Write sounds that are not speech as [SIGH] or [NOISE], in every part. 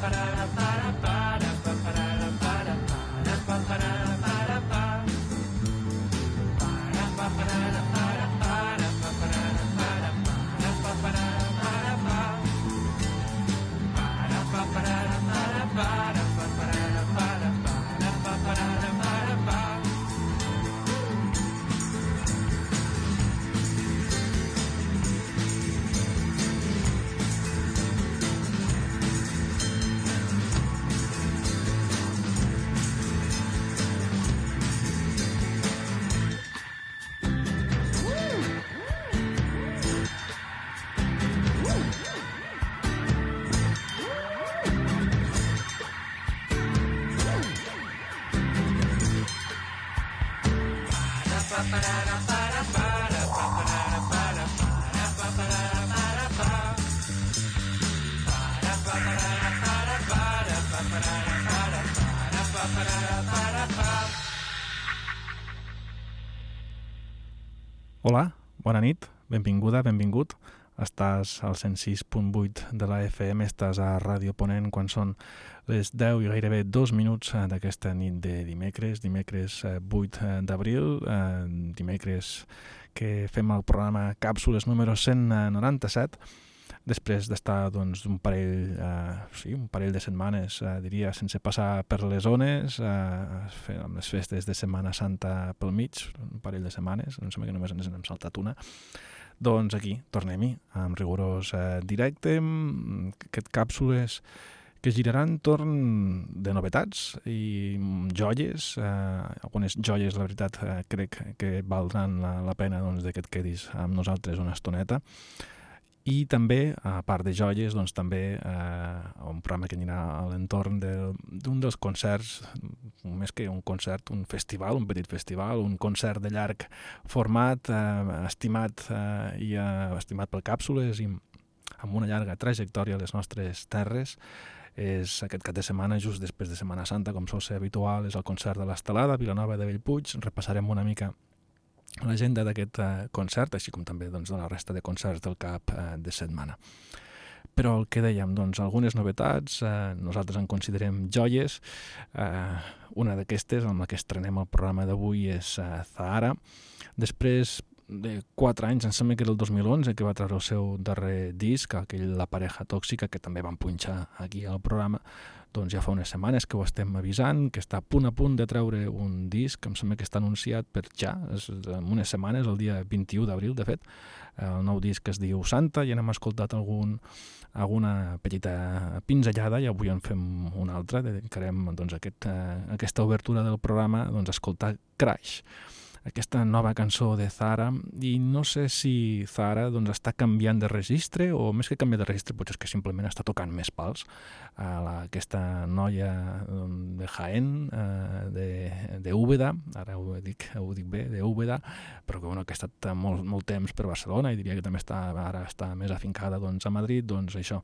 para la benvinguda, benvingut. Estàs al 106.8 de la FM, estàs a Ràdio Ponent quan són les 10 i gairebé 2 minuts eh, d'aquesta nit de dimecres, dimecres 8 eh, eh, d'abril, dimecres que fem el programa Càpsules número 197 després d'estar doncs, un, parell, eh, sí, un parell de setmanes, eh, diria, sense passar per les zones, eh, amb les festes de Setmana Santa pel mig, un parell de setmanes, em sembla que només ens n'hem saltat una, doncs aquí, tornem-hi, amb rigorós eh, directe, aquest càpsules que giraran torn de novetats i joies, eh, algunes joies, la veritat, eh, crec que valdran la, la pena doncs, que et quedis amb nosaltres una estoneta, i també, a part de joies, doncs també eh, un programa que anirà a l'entorn d'un de, dels concerts, més que un concert, un festival, un petit festival, un concert de llarg format, eh, estimat eh, i eh, estimat per càpsules i amb una llarga trajectòria a les nostres terres. És aquest cap de setmana, just després de Setmana Santa, com sol ser habitual, és el concert de l'Estelada, Vilanova de Bellpuig. Repassarem una mica l'agenda d'aquest eh, concert, així com també doncs, de la resta de concerts del cap eh, de setmana. Però el que dèiem, doncs, algunes novetats, eh, nosaltres en considerem joies. Eh, una d'aquestes, amb la que estrenem el programa d'avui, és eh, Zahara. Després de 4 anys, em sembla que era el 2011, que va treure el seu darrer disc, aquell La pareja tòxica, que també van punxar aquí al programa, doncs ja fa unes setmanes que ho estem avisant, que està a punt a punt de treure un disc, em sembla que està anunciat per ja, és, en unes setmanes, el dia 21 d'abril, de fet, el nou disc es diu Santa, i hem escoltat algun, alguna petita pinzellada i avui en fem una altra, dedicarem doncs, aquest, eh, aquesta obertura del programa doncs, a escoltar Crash aquesta nova cançó de Zara. I no sé si Zara doncs, està canviant de registre o més que canviar de registre potser és que simplement està tocant més pals a la, aquesta noia doncs, de Jaén eh, de, de Úbeda ara ho dic, ho dic bé, de Úbeda però que, bueno, que ha estat molt, molt temps per Barcelona i diria que també està, ara està més afincada doncs, a Madrid doncs això,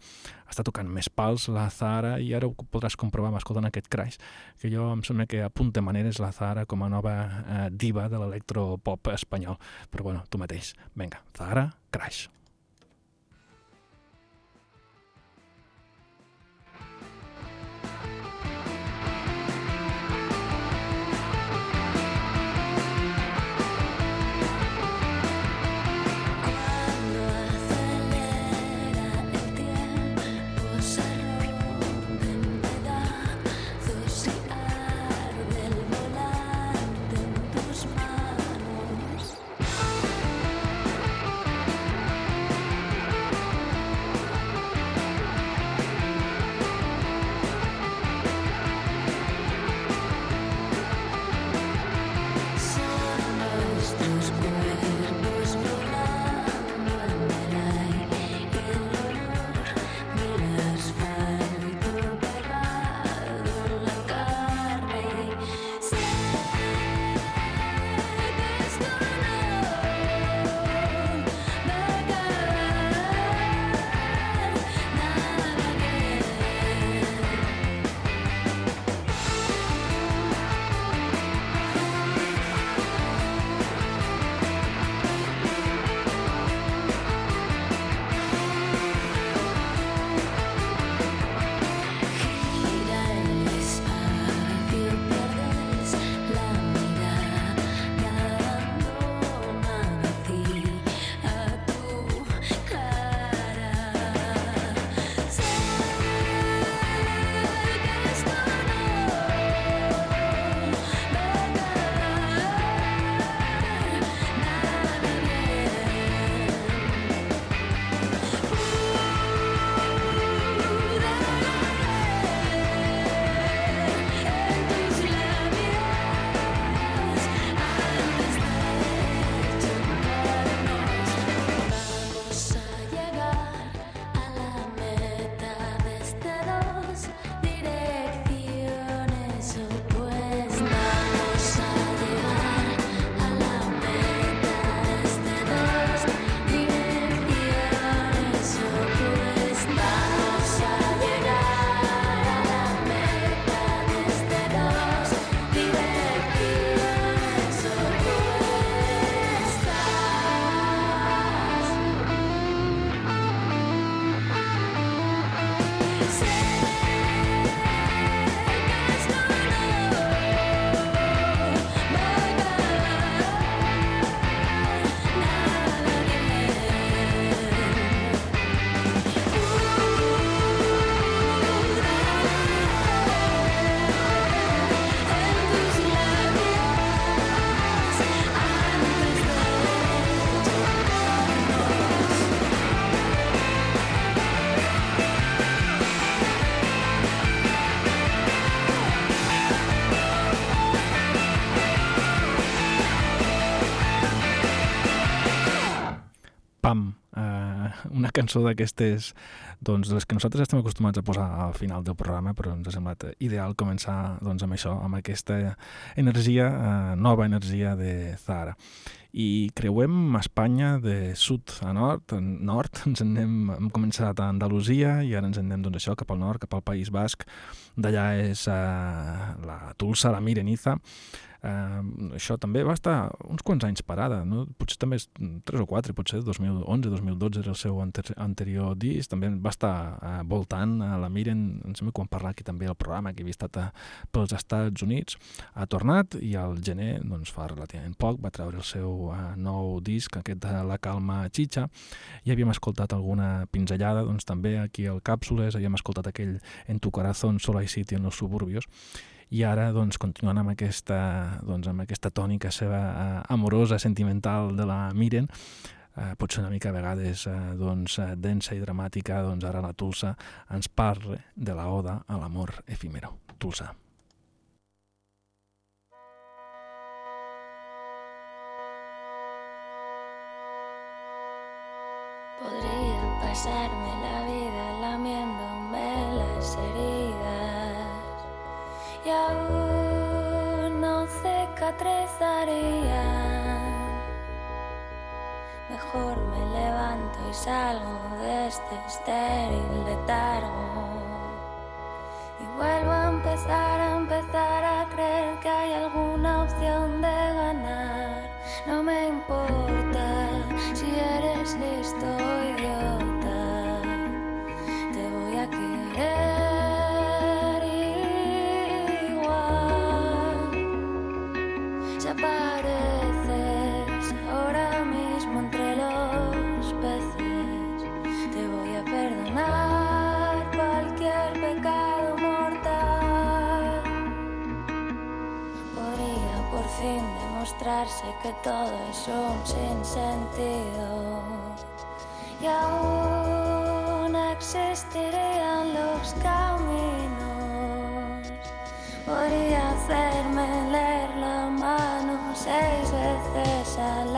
està tocant més pals la Zara i ara ho podràs comprovar escoltant aquest crash que jo em sembla que apunta maneres la Zara com a nova eh, diva de la electropop espanyol. Però bueno, tu mateix. Vinga, Zahara, Crash. Cançó d'aquestes, doncs, les que nosaltres estem acostumats a posar al final del programa, però ens ha semblat ideal començar doncs, amb això, amb aquesta energia, eh, nova energia de Zara i creuem Espanya de sud a nord, en nord, [LAUGHS] ens anem, hem començat a Andalusia i ara ens anem doncs, això cap al nord, cap al País Basc, d'allà és uh, la Tulsa, la Mireniza, Eh, això també va estar uns quants anys parada, no? potser també 3 o 4, potser 2011, 2012 era el seu anterior disc, també va estar eh, voltant a la Miren, em sembla quan parlar aquí també el programa, que havia estat a, pels Estats Units, ha tornat i al gener, doncs fa relativament poc, va treure el seu eh, nou disc, aquest de La Calma Chicha, i havíem escoltat alguna pinzellada, doncs també aquí al Càpsules, havíem escoltat aquell En tu corazón solo hay sitio en los suburbios, i ara doncs, continuant amb aquesta, doncs, amb aquesta tònica seva eh, amorosa, sentimental de la Miren, eh, pot ser una mica a vegades eh, doncs, eh, densa i dramàtica, doncs ara la Tulsa ens parla de la oda a l'amor efímero. Tulsa. Podría pasarme la aún no cicatrizaría. Mejor me levanto y salgo de este estéril letargo. Y vuelvo a empezar, a empezar a creer que hay alguna opción de ganar. No me importa si eres listo demostrarse que todo es un sinsentido. Y aún existirían los caminos. Podría hacerme leer la mano seis veces al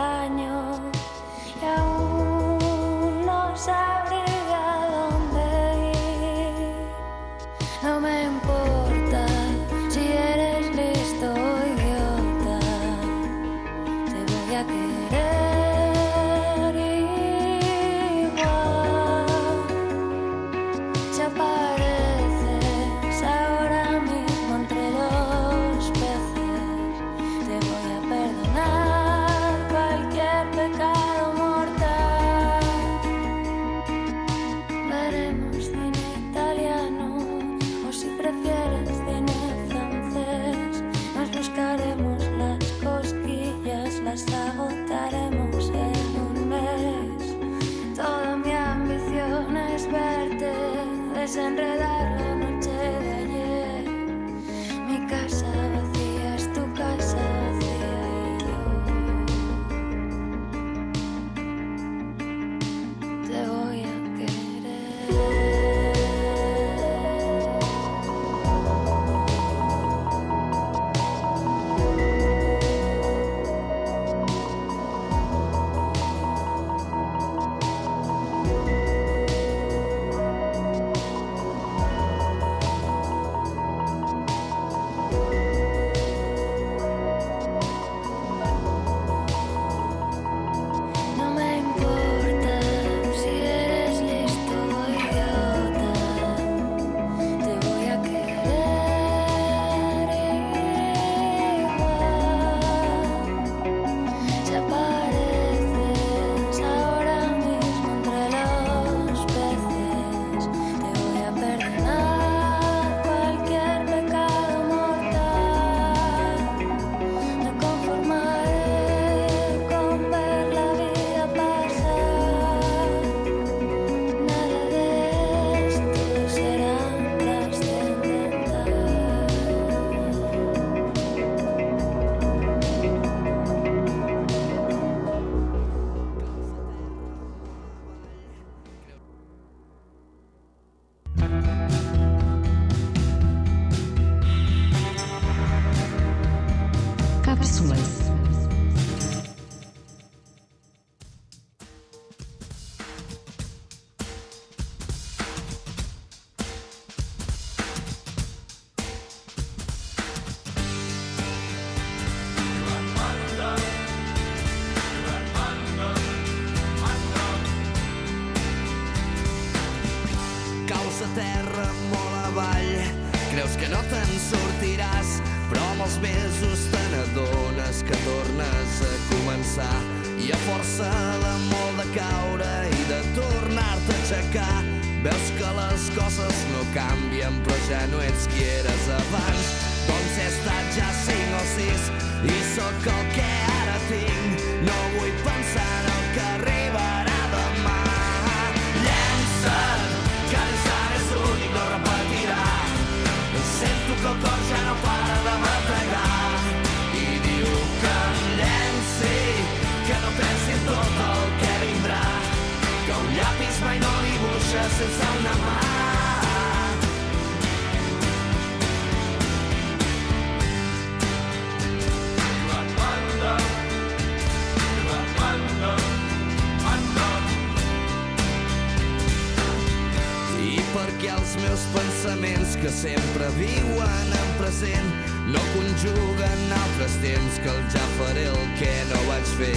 temps que el ja faré el que no vaig fer.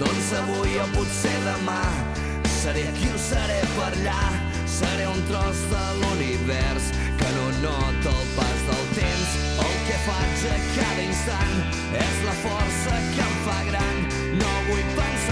Doncs avui o potser demà seré aquí o seré per allà. Seré un tros de l'univers que no nota el pas del temps. El que faig a cada instant és la força que em fa gran. No vull pensar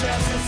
Just.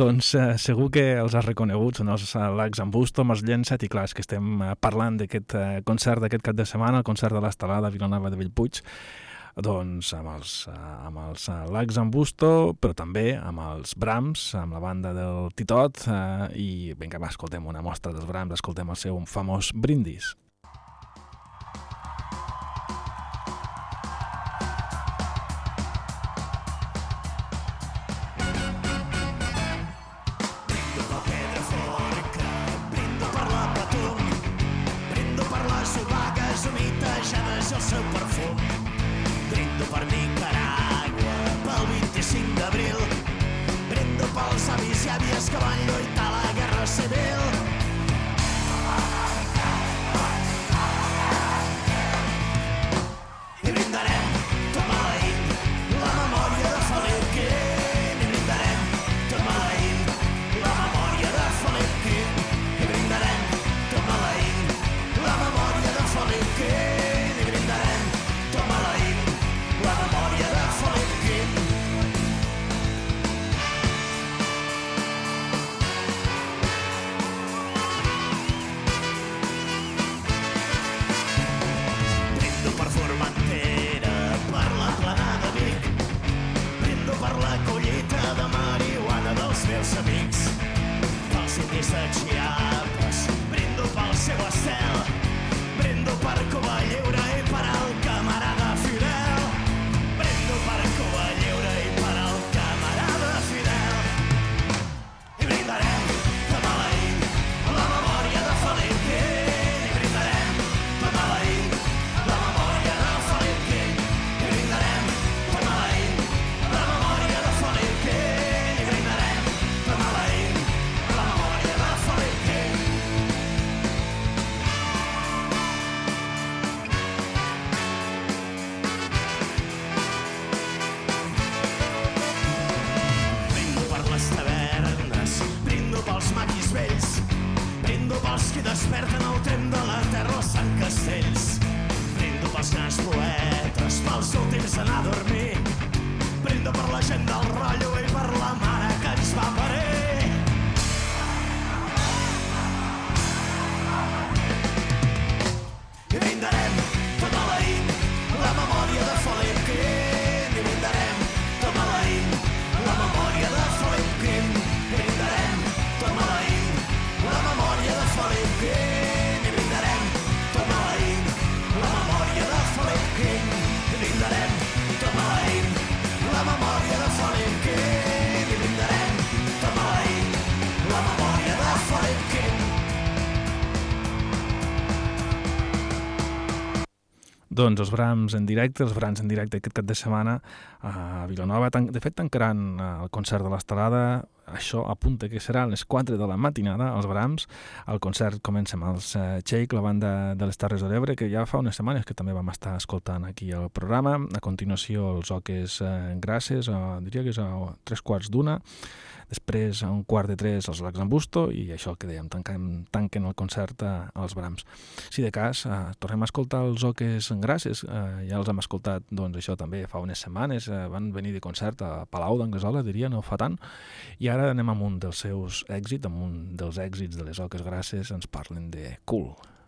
Doncs eh, segur que els has reconegut, són els eh, Lacs amb Busto, amb els Llençat, i clar, és que estem eh, parlant d'aquest eh, concert d'aquest cap de setmana, el concert de l'Estelada a Vilanova de Bellpuig, doncs amb els, eh, amb els Lacs amb Busto, però també amb els Brams, amb la banda del Titot, eh, i vinga, va, escoltem una mostra dels Brams, escoltem el seu famós brindis. que van lluitar la guerra civil Doncs els Brams en directe, els Brams en directe aquest cap de setmana a Vilanova. De fet, tancaran eh, el concert de l'estelada. Això apunta que serà a les 4 de la matinada, els Brams. El concert comença amb els uh, Cheik, la banda de les Terres de l'Ebre, que ja fa unes setmanes que també vam estar escoltant aquí al programa. A continuació, els Oques uh, Grasses, uh, diria que és a tres quarts d'una. Després, a un quart de tres, els Lacs Busto i això que dèiem, tanquen, tanquen el concert a, als Brams. Si de cas, eh, tornem a escoltar els Oques Gràcies, eh, ja els hem escoltat, doncs això també fa unes setmanes, eh, van venir de concert a Palau d'Anglesola, diria, no fa tant, i ara anem amb un dels seus èxits, amb un dels èxits de les Oques Gràcies, ens parlen de Cool. una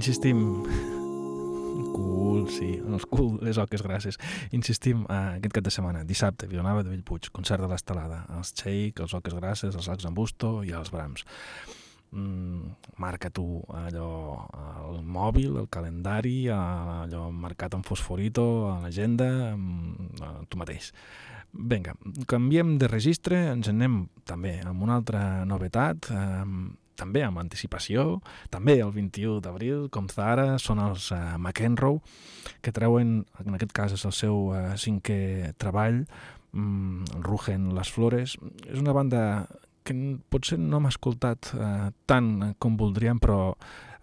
Insistim... Cool, sí, els cool, les oques gràcies. Insistim, eh, aquest cap de setmana, dissabte, Vilanova de Bellpuig, concert de l'estelada, els Cheik, els oques gràcies, els Lacs en Busto i els Brams. Mm, marca tu allò, el mòbil, el calendari, allò marcat en fosforito, a l'agenda, mm, tu mateix. Vinga, canviem de registre, ens anem també amb una altra novetat, eh, també amb anticipació, també el 21 d'abril, com Zara, són els uh, McEnroe, que treuen, en aquest cas és el seu uh, cinquè treball, um, Rugen les Flores. És una banda que potser no hem escoltat uh, tant com voldríem, però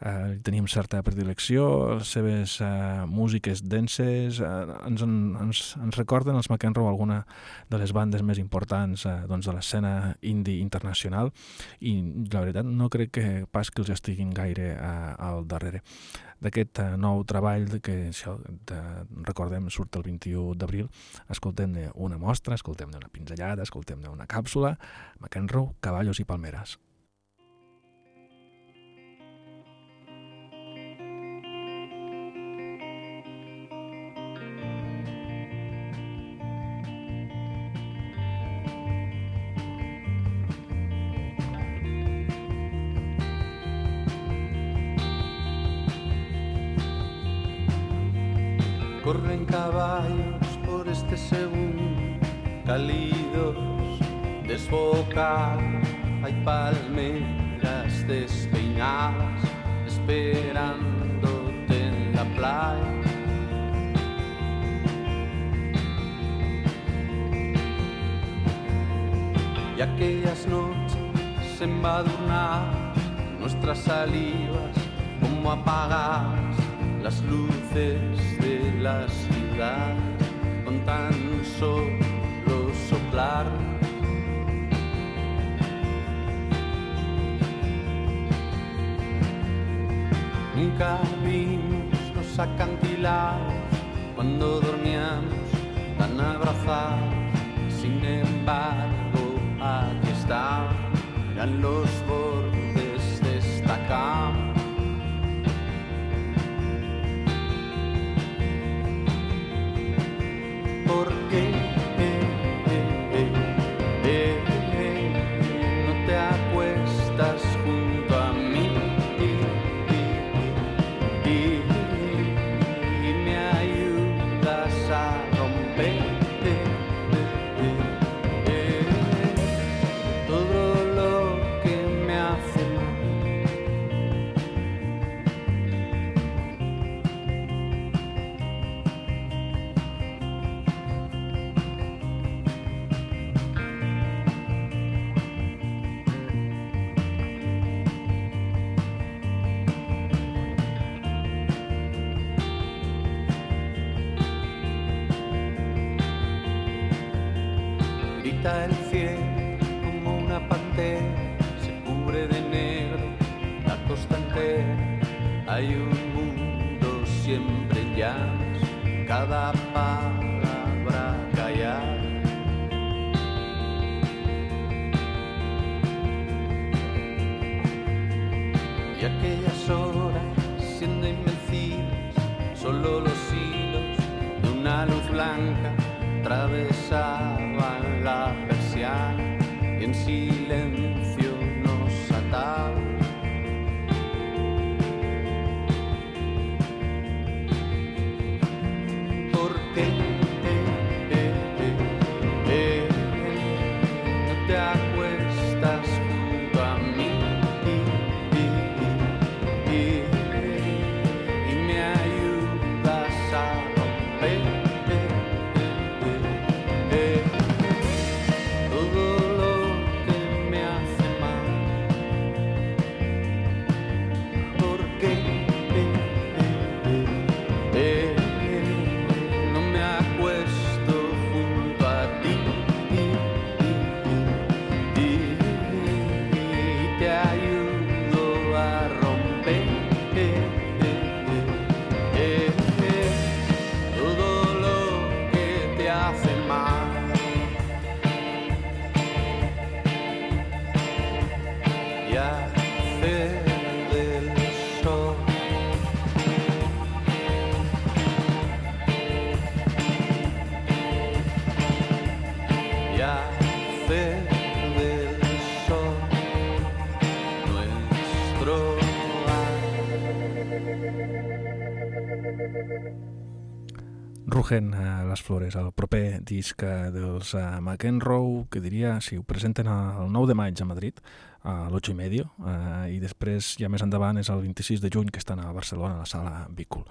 eh, tenim certa predilecció, les seves eh, músiques denses eh, ens, ens, ens recorden els McEnroe alguna de les bandes més importants eh, doncs de l'escena indie internacional. I la veritat no crec que pas que els estiguin gaire eh, al darrere. D'aquest uh, nou treball que això, de, recordem surt el 21 d'abril escoltem una mostra, escoltem una pinzellada escoltem una càpsula McEnroe, Caballos i Palmeres Corren caballos por este segundo, cálidos, desbocados. Hay palmeras despeinadas esperándote en la playa. Y aquellas noches embadurnadas, nuestras salivas como apagadas, las luces de la ciudad con tan solo soplar. Nunca vimos los acantilados cuando dormíamos tan abrazados. Sin embargo, aquí están, eran los bordes de esta cama. El cielo como una pantera, se cubre de negro la costa. Hay un mundo siempre en llamas, cada palabra Rugen eh, les flores, el proper disc eh, dels eh, McEnroe, que diria, si ho presenten el 9 de maig a Madrid, a l'8 i medio, eh, i després, ja més endavant, és el 26 de juny, que estan a Barcelona, a la sala Bícul.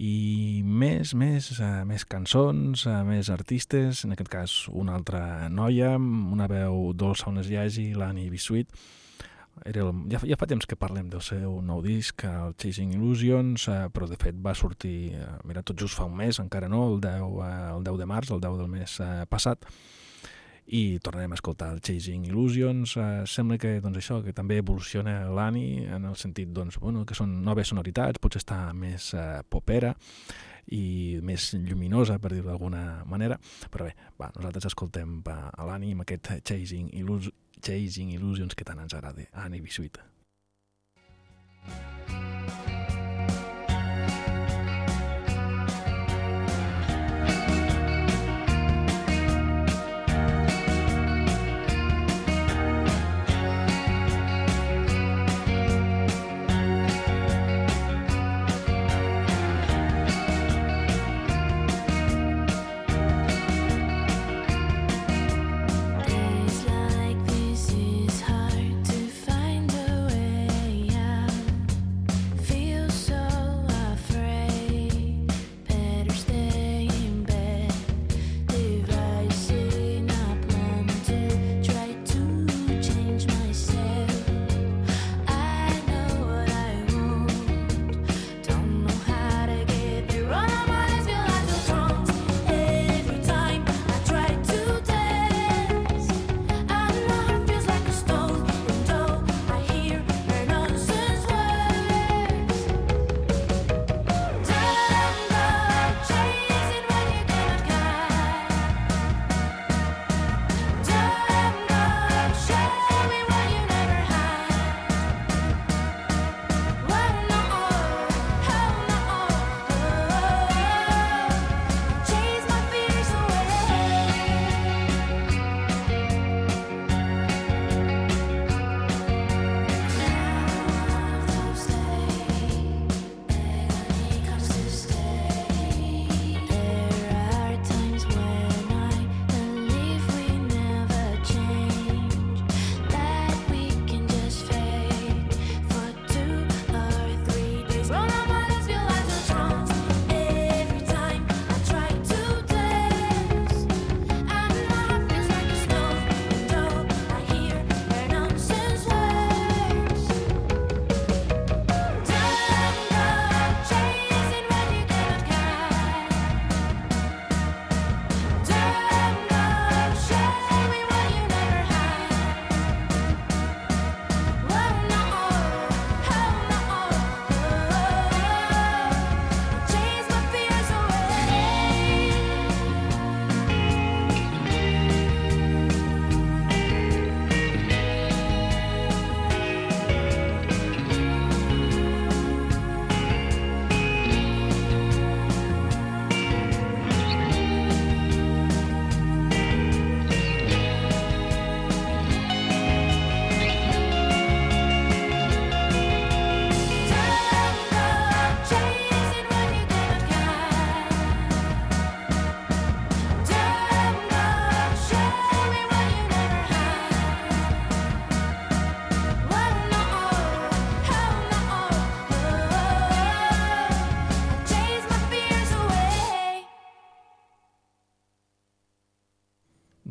I més, més, més cançons, més artistes, en aquest cas una altra noia, una veu dolça on es llegi, l'Annie Bisuit, era el, ja, ja fa temps que parlem del seu nou disc, el Chasing Illusions, eh, però de fet va sortir, eh, mira, tot just fa un mes, encara no, el 10, eh, el 10 de març, el 10 del mes eh, passat, i tornarem a escoltar el Chasing Illusions. Eh, sembla que, doncs això, que també evoluciona l'Ani en el sentit, doncs, bueno, que són noves sonoritats, potser està més eh, popera i més lluminosa, per dir-ho d'alguna manera, però bé, va, nosaltres escoltem eh, a l'Ani amb aquest Chasing, Illus Chasing Illusions que tan ens agrada a Annie Bisuita.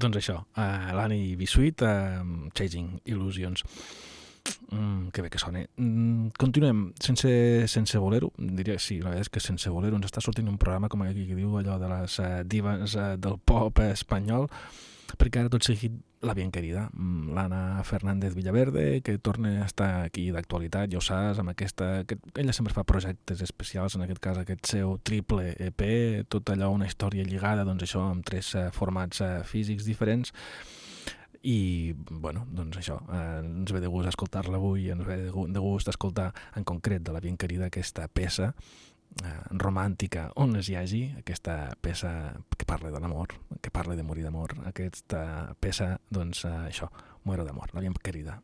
Doncs això, uh, l'Ani Bisuit, uh, Chasing Illusions. Mm, que bé que sona. Mm, continuem, sense, sense voler-ho, diria sí, la veritat és que sense voler-ho ens està sortint un programa com aquí que diu allò de les uh, divas uh, del pop espanyol, perquè ara tot seguit la bien querida, mm, l'Anna Fernández Villaverde, que torna a estar aquí d'actualitat, ja ho saps, amb aquesta... Que, ella sempre fa projectes especials, en aquest cas aquest seu triple EP, tot allò, una història lligada, doncs això, amb tres eh, formats eh, físics diferents, i, bueno, doncs això, eh, ens ve de gust escoltar-la avui, ens ve de gu- de gust escoltar en concret de la bien querida aquesta peça romàntica on les hi hagi, aquesta peça que parla de l'amor, que parla de morir d'amor, aquesta peça, doncs eh, això, Muero d'amor, bien querida.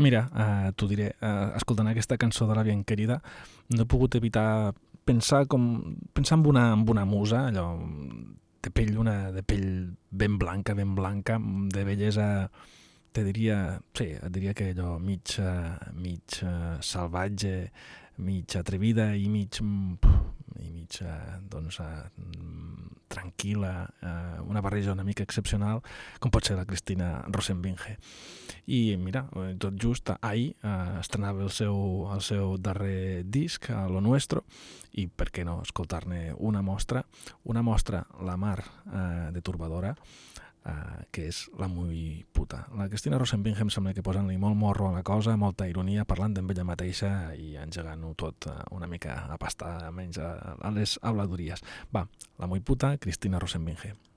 Mira, uh, t'ho diré, uh, escoltant aquesta cançó de la bien querida, no he pogut evitar pensar com pensar en una, en una musa, allò de pell, una de pell ben blanca, ben blanca, de bellesa, te diria, sí, et diria que allò mig, uh, mig salvatge, mig atrevida i mig, mm, i mig doncs, tranquil·la, uh, una barreja una mica excepcional, com pot ser la Cristina Rosenbinge. I mira, eh, tot just ahir uh, estrenava el seu, el seu darrer disc, a Lo Nuestro, i per què no escoltar-ne una mostra, una mostra la mar uh, de Turbadora, uh, que és la muy puta. La Cristina Rosenbinge em sembla que posen-li molt morro a la cosa, molta ironia, parlant d'en ella mateixa i engegant-ho tot uh, una mica a pastar menys a, a les habladories. Va, la muy puta, Cristina Rosenbinge.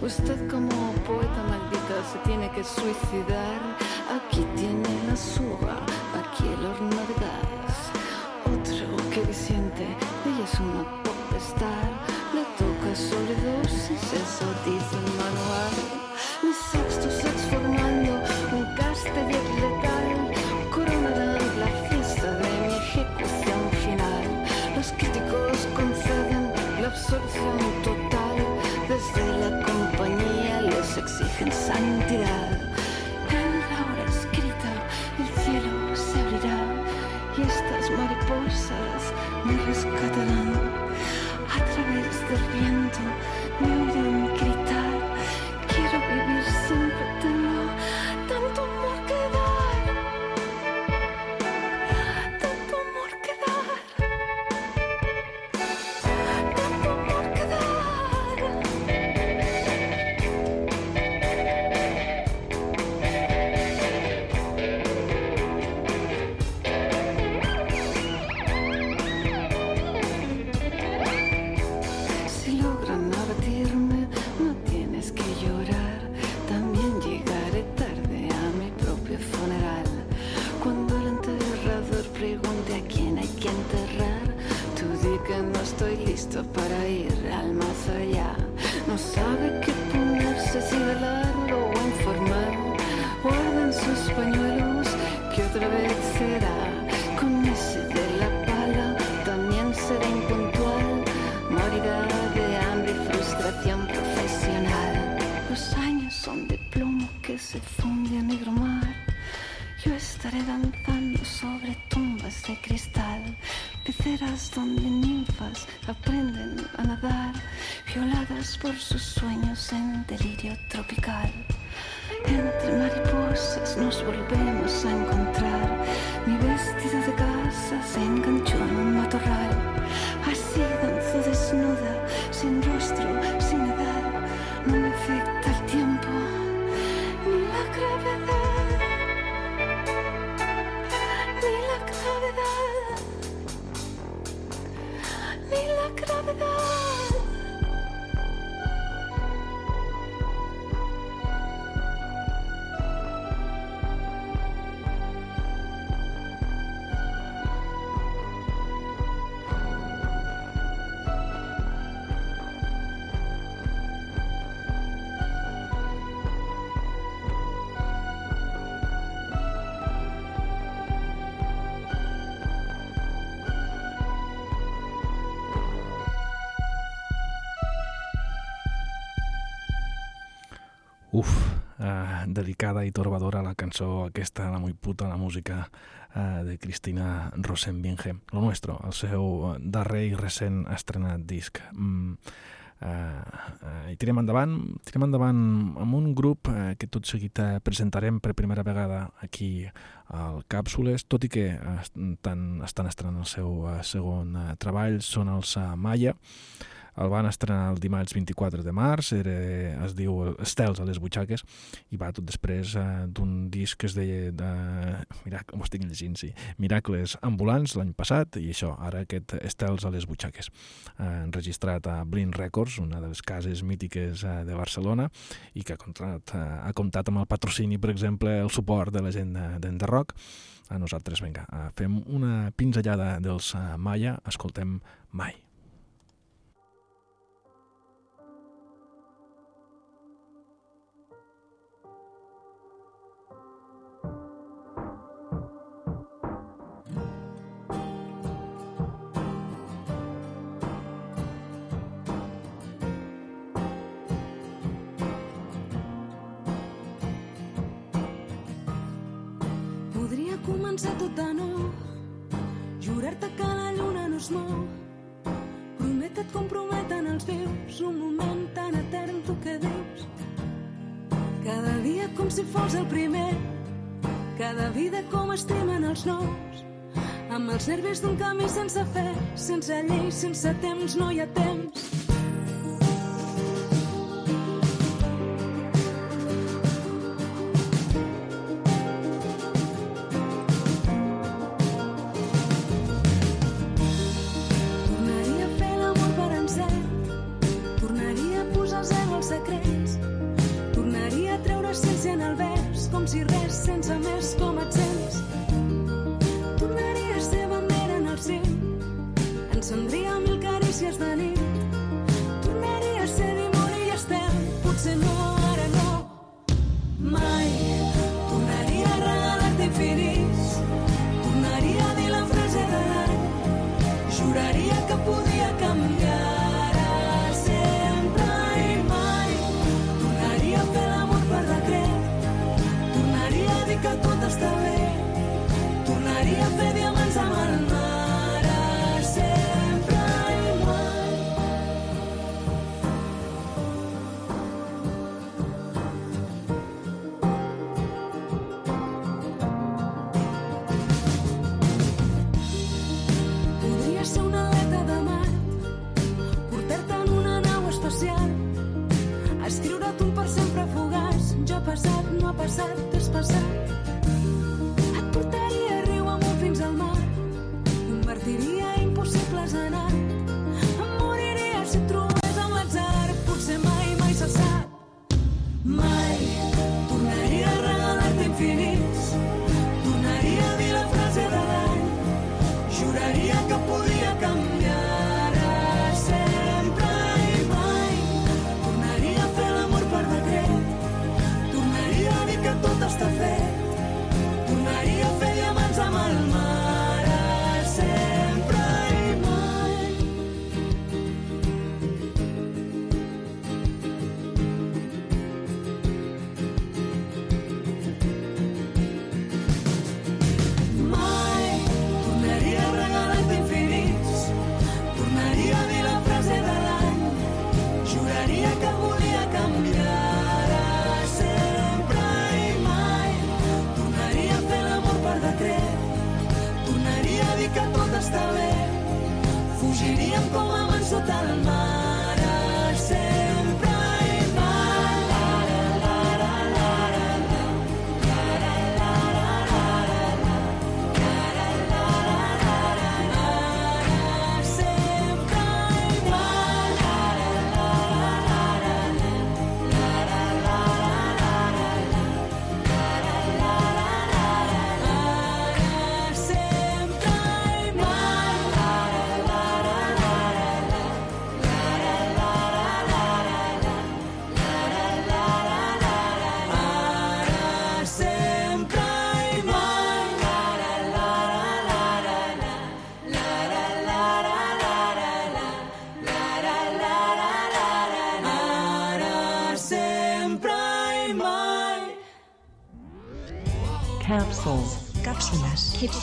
Usted como poeta maldita se tiene que suicidar. Aquí tiene la suba, aquí el horno de gas. Otro que disiente, ella es una popestar. Le toca sobredosis, eso dice exigen santidad. En la hora escrita el cielo se abrirá y estas mariposas me rescatarán. A través del viento Yo estaré danzando sobre tumbas de cristal, peceras donde ninfas aprenden a nadar, violadas por sus sueños en delirio tropical. Entre mariposas nos volvemos a encontrar, mi vestido de casa se enganchó en un matorral. Delicada i torbadora la cançó aquesta, la muy puta, la música eh, de Cristina Rosenbinge. Lo Nuestro, el seu darrer i recent estrenat disc. Mm, eh, eh, I tirem endavant, tirem endavant amb un grup eh, que tot seguit eh, presentarem per primera vegada aquí al Càpsules, tot i que eh, estan, estan estrenant el seu eh, segon eh, treball, són els eh, Maya, el van estrenar el dimarts 24 de març, era, es diu Estels a les butxaques, i va tot després eh, d'un disc que es deia, de, mirac, ho estic llegint, sí, Miracles Ambulants l'any passat, i això, ara aquest Estels a les butxaques, eh, enregistrat a Blind Records, una de les cases mítiques eh, de Barcelona, i que ha comptat, eh, ha comptat amb el patrocini, per exemple, el suport de la gent d'Enderrock. A nosaltres, vinga, eh, fem una pinzellada dels eh, Maya, escoltem Mai. Com estimen els nous. Amb els nervis d'un camí sense fe, sense llei, sense temps, no hi ha temps. Que tot està bé. Tornaria a fer diamants amb el mar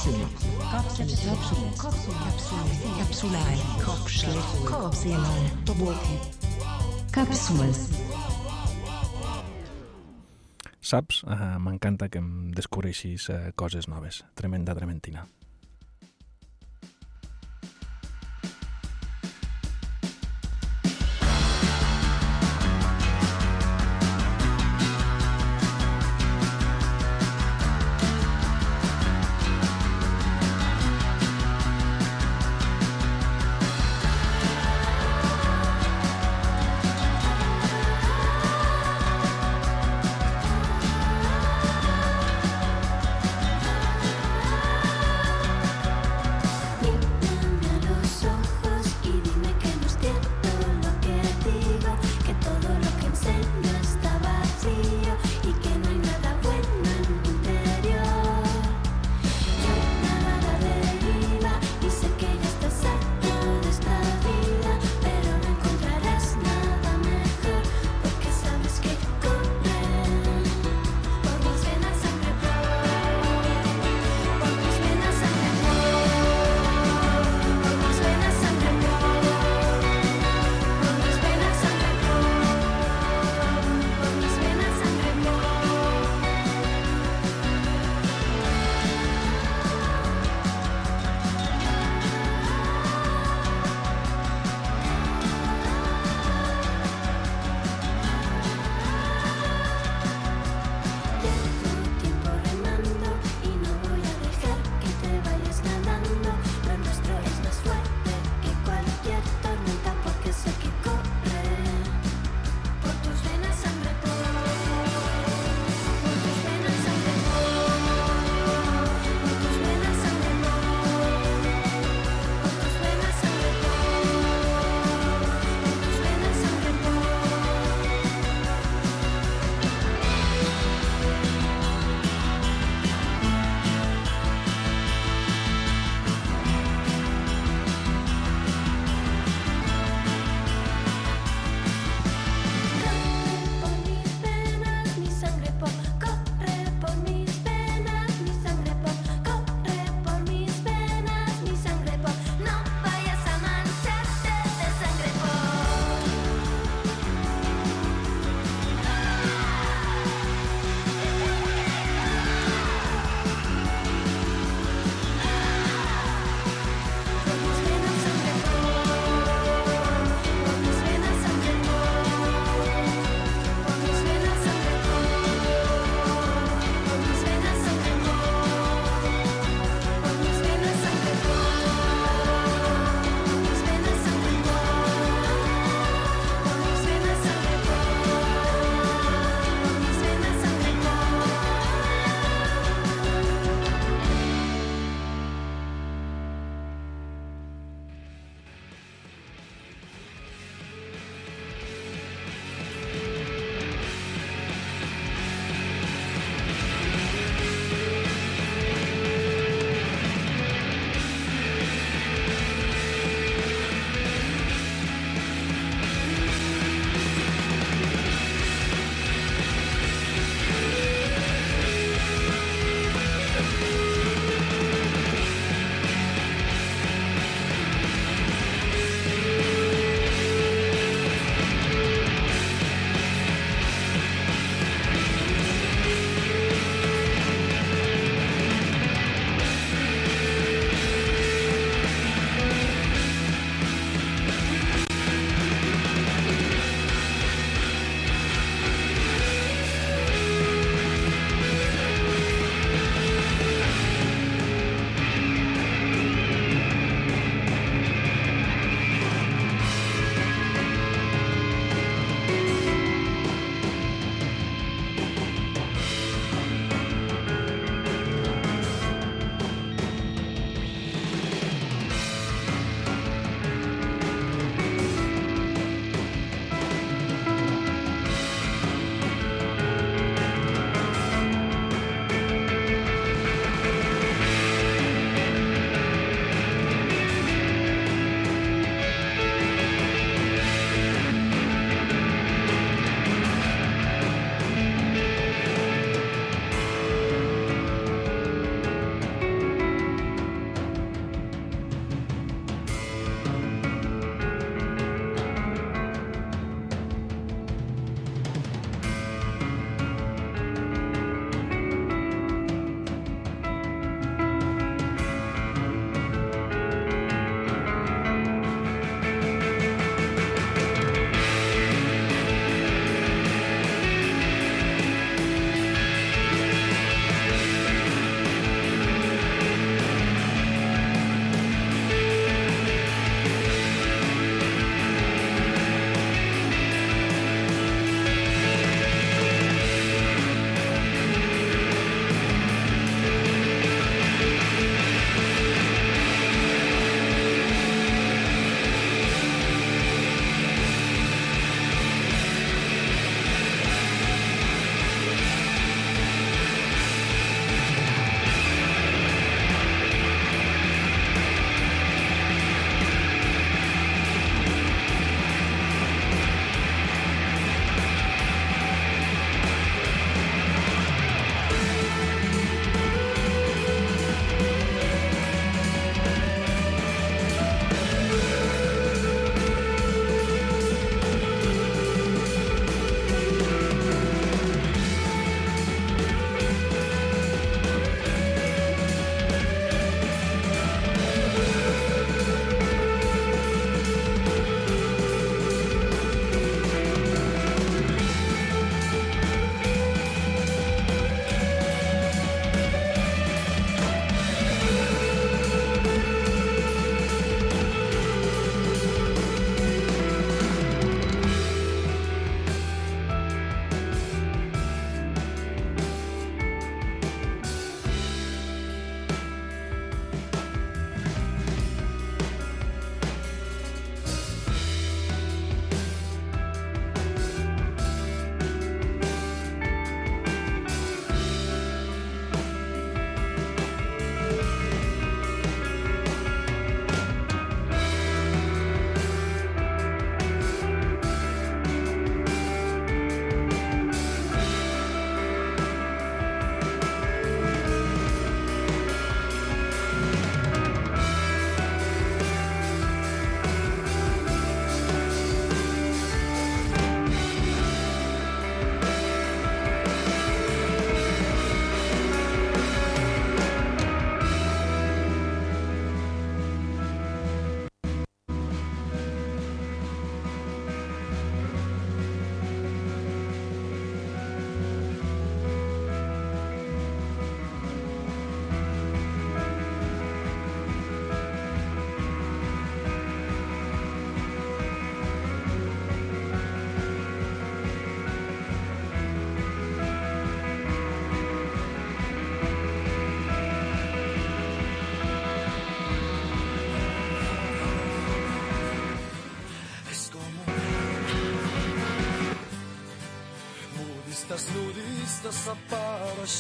Cápsulas. Cápsulas. Cápsulas. Cápsulas. Cápsulae. Cápsulas. Cápsulae. Cápsules. Saps? Uh, M'encanta que em descobreixis uh, coses noves. Tremenda trementina.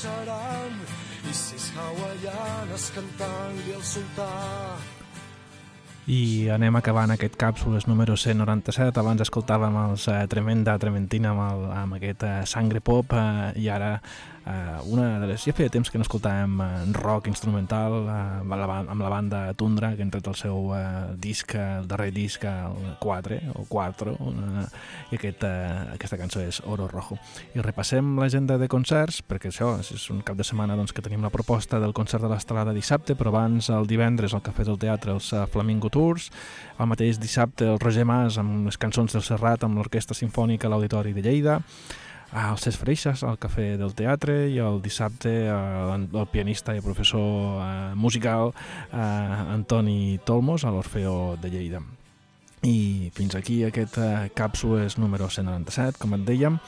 Desapareixeran i sis hawaianes cantant-li al sultà. I anem acabant aquest càpsules número 197. Abans escoltàvem els eh, Tremenda Trementina amb, el, amb aquest eh, Sangre Pop eh, i ara eh, una de les... Ja feia temps que no escoltàvem eh, rock instrumental eh, amb, la, amb la banda Tundra que han tret el seu eh, disc, el darrer disc, el 4 o 4 eh, i aquest, eh, aquesta cançó és Oro Rojo. I repassem l'agenda de concerts perquè això és un cap de setmana doncs, que tenim la proposta del concert de l'Estelada dissabte però abans el divendres al Cafè del Teatre els uh, Flamingo Tours, el mateix dissabte el Roger Mas amb les cançons del Serrat amb l'Orquestra Simfònica a l'Auditori de Lleida, els Cés Freixas al Cafè del Teatre i el dissabte el, el pianista i professor eh, musical eh, Antoni Tolmos a l'Orfeo de Lleida. I fins aquí aquest eh, càpsules número 197, com et dèiem,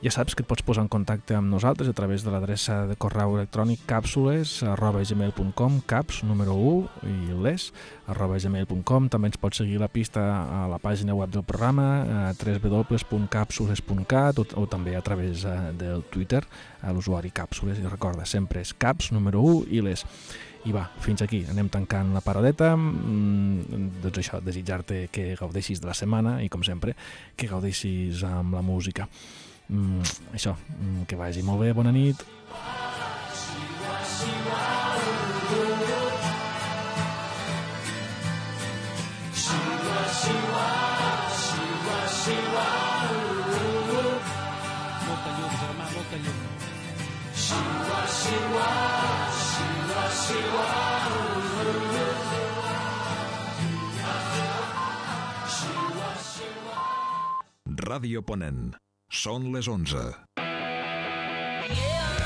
ja saps que et pots posar en contacte amb nosaltres a través de l'adreça de correu electrònic càpsules arroba gmail.com caps número 1 i les arroba gmail.com també ens pots seguir la pista a la pàgina web del programa www.capsules.cat o, o també a través uh, del Twitter a l'usuari càpsules i recorda, sempre és caps número 1 i les. I va, fins aquí, anem tancant la paradeta. Mm, doncs això, desitjar-te que gaudeixis de la setmana i com sempre, que gaudeixis amb la música mm, això, mm, que vagi molt bé, bona nit. Molta llum, germà, molta llum. Ràdio Ponent. Són les 11. Yeah.